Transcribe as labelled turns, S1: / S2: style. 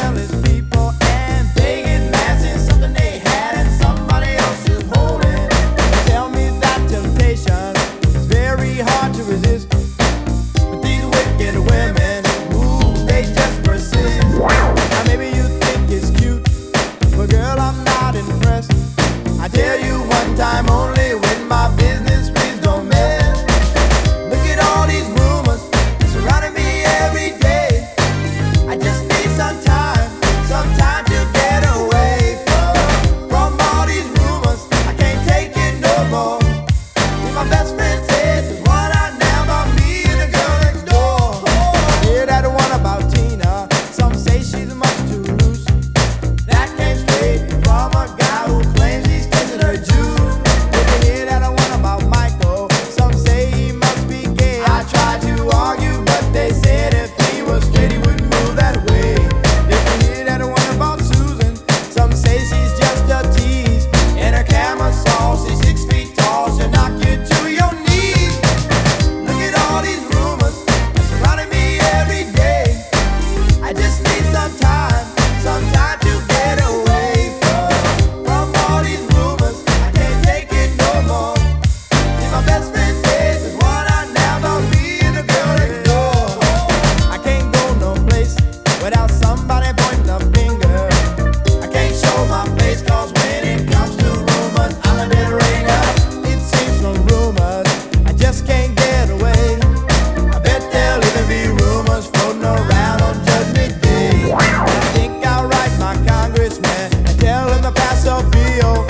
S1: jealous people. of your